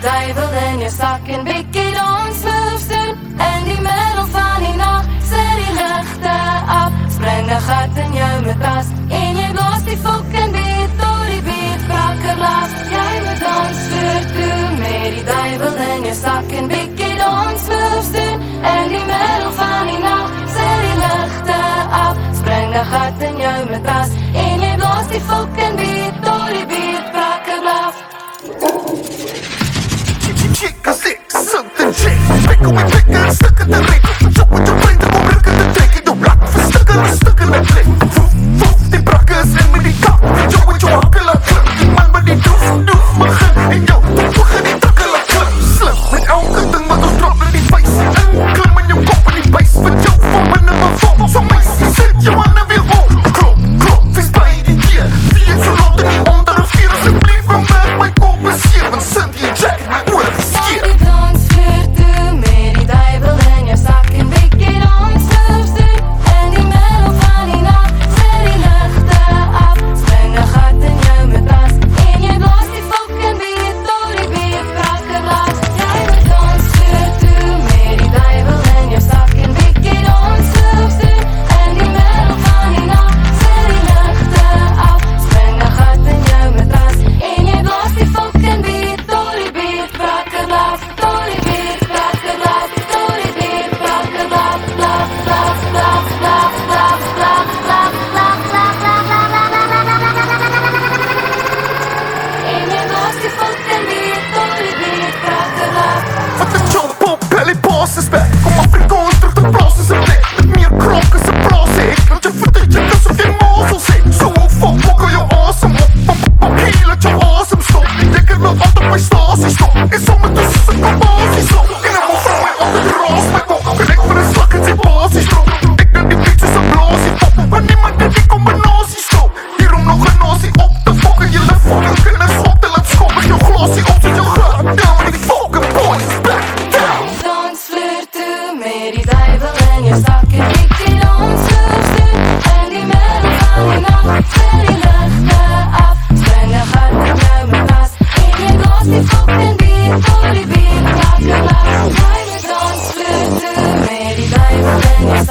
dive, well then you're sucking in bikini. with the liquor, suck at the liquor, suck with the liquor. Yes.